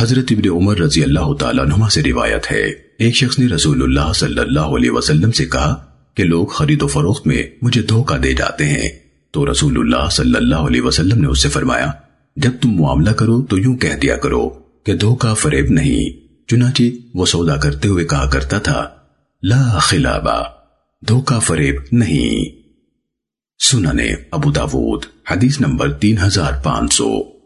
حضرت ابن عمر رضی اللہ تعالیٰ عنہ سے روایت ہے۔ ایک شخص نے رسول اللہ صلی اللہ علیہ وسلم سے کہا کہ لوگ خرید و فروخت میں مجھے دھوکہ دے جاتے ہیں۔ تو رسول اللہ صلی اللہ علیہ وسلم نے اس سے فرمایا، جب تم معاملہ کرو تو یوں کہہ دیا کرو کہ دھوکہ فریب نہیں، چنانچہ وہ سودا کرتے ہوئے کہا کرتا تھا، لا خلابا دھوکہ فریب نہیں۔ سننے ابو داود، حدیث نمبر تین ہزار پانچ سو۔